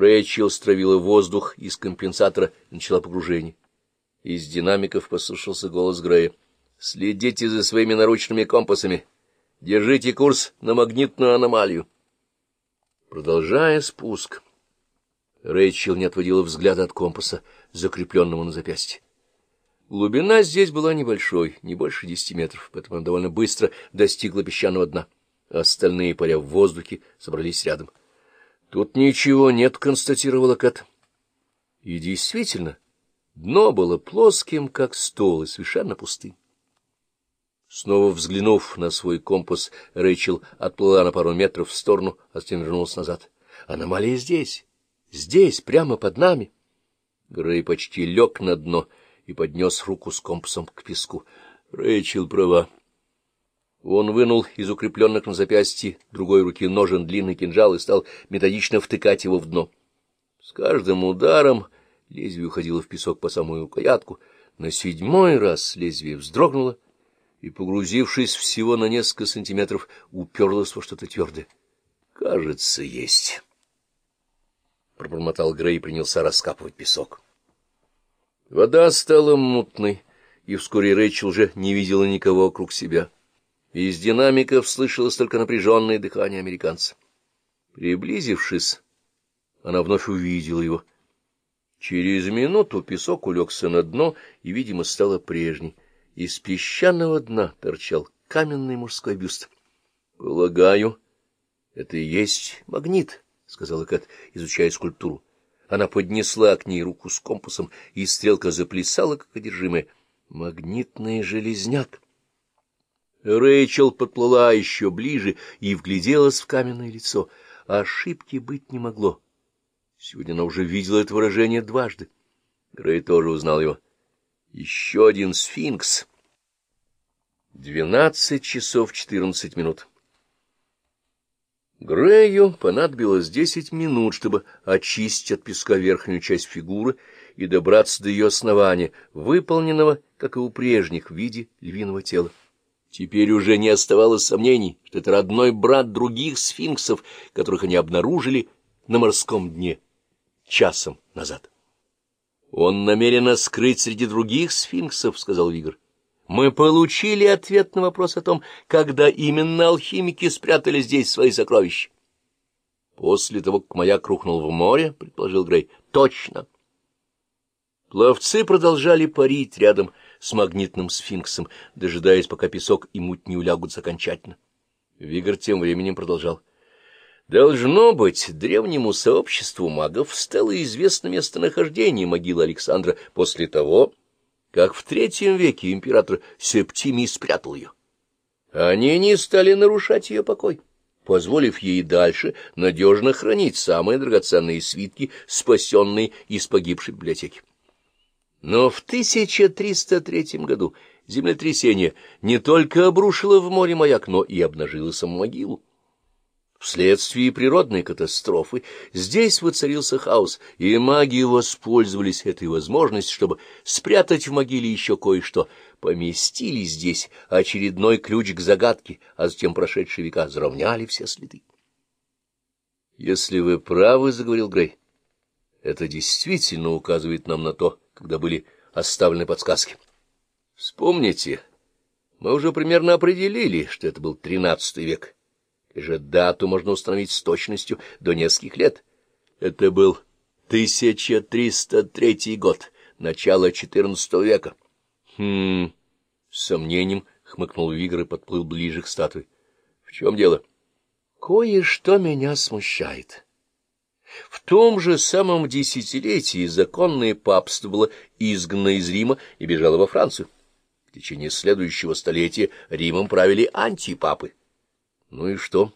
Рэйчел стравила воздух из компенсатора и начала погружение. Из динамиков послышался голос Грея. — Следите за своими наручными компасами. Держите курс на магнитную аномалию. Продолжая спуск, Рэйчел не отводила взгляда от компаса, закрепленного на запястье. Глубина здесь была небольшой, не больше десяти метров, поэтому она довольно быстро достигла песчаного дна. Остальные, паря в воздухе, собрались рядом. — Тут ничего нет, — констатировала Кэт. И действительно, дно было плоским, как стол, и совершенно пустым. Снова взглянув на свой компас, Рэйчел отплыла на пару метров в сторону, а затем вернулась назад. — Аномалия здесь, здесь, прямо под нами. Грей почти лег на дно и поднес руку с компасом к песку. Рэйчел права. Он вынул из укрепленных на запястье другой руки ножен длинный кинжал и стал методично втыкать его в дно. С каждым ударом лезвие уходило в песок по самую рукоятку. На седьмой раз лезвие вздрогнуло и, погрузившись всего на несколько сантиметров, уперлось во что-то твердое. — Кажется, есть. Пробормотал Грей и принялся раскапывать песок. Вода стала мутной, и вскоре Рэйчел уже не видела никого вокруг себя. Из динамиков слышалось только напряженное дыхание американца. Приблизившись, она вновь увидела его. Через минуту песок улегся на дно, и, видимо, стало прежней. Из песчаного дна торчал каменный мужской бюст. — Полагаю, это и есть магнит, — сказала Кэт, изучая скульптуру. Она поднесла к ней руку с компасом, и стрелка заплясала, как одержимая. Магнитный железняк. Рэйчел подплыла еще ближе и вгляделась в каменное лицо. Ошибки быть не могло. Сегодня она уже видела это выражение дважды. Грей тоже узнал его. Еще один сфинкс. Двенадцать часов четырнадцать минут. Грею понадобилось десять минут, чтобы очистить от песка верхнюю часть фигуры и добраться до ее основания, выполненного, как и у прежних, в виде львиного тела. Теперь уже не оставалось сомнений, что это родной брат других сфинксов, которых они обнаружили на морском дне часом назад. — Он намеренно скрыть среди других сфинксов, — сказал Вигр. — Мы получили ответ на вопрос о том, когда именно алхимики спрятали здесь свои сокровища. После того, как маяк рухнул в море, — предположил Грей, — точно. Пловцы продолжали парить рядом с магнитным сфинксом, дожидаясь, пока песок и муть не улягутся окончательно. Вигр тем временем продолжал. Должно быть, древнему сообществу магов стало известно местонахождение могилы Александра после того, как в третьем веке император Септимий спрятал ее. Они не стали нарушать ее покой, позволив ей дальше надежно хранить самые драгоценные свитки, спасенные из погибшей библиотеки. Но в 1303 году землетрясение не только обрушило в море маяк, но и обнажило саму могилу. Вследствие природной катастрофы здесь воцарился хаос, и маги воспользовались этой возможностью, чтобы спрятать в могиле еще кое-что. Поместили здесь очередной ключ к загадке, а затем прошедшие века заровняли все следы. — Если вы правы, — заговорил Грей, — это действительно указывает нам на то, когда были оставлены подсказки. Вспомните, мы уже примерно определили, что это был тринадцатый век, и же дату можно установить с точностью до нескольких лет. Это был 1303 год, начало четырнадцатого века. Хм, с сомнением хмыкнул Вигр и подплыл ближе к статуе. В чем дело? Кое-что меня смущает. В том же самом десятилетии законное папство было изгнано из Рима и бежало во Францию. В течение следующего столетия Римом правили антипапы. Ну и что?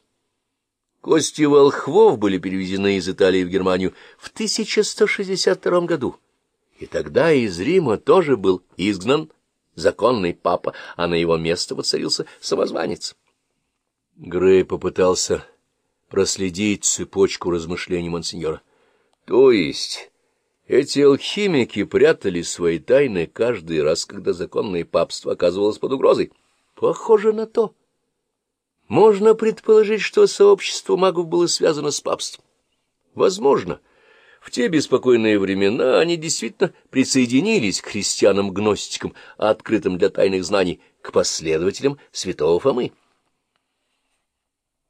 Кости волхвов были перевезены из Италии в Германию в 1162 году, и тогда из Рима тоже был изгнан законный папа, а на его место воцарился самозванец. Грей попытался проследить цепочку размышлений монсеньора. То есть эти алхимики прятали свои тайны каждый раз, когда законное папство оказывалось под угрозой? Похоже на то. Можно предположить, что сообщество магов было связано с папством. Возможно, В те беспокойные времена они действительно присоединились к христианам-гностикам, открытым для тайных знаний, к последователям святого Фомы.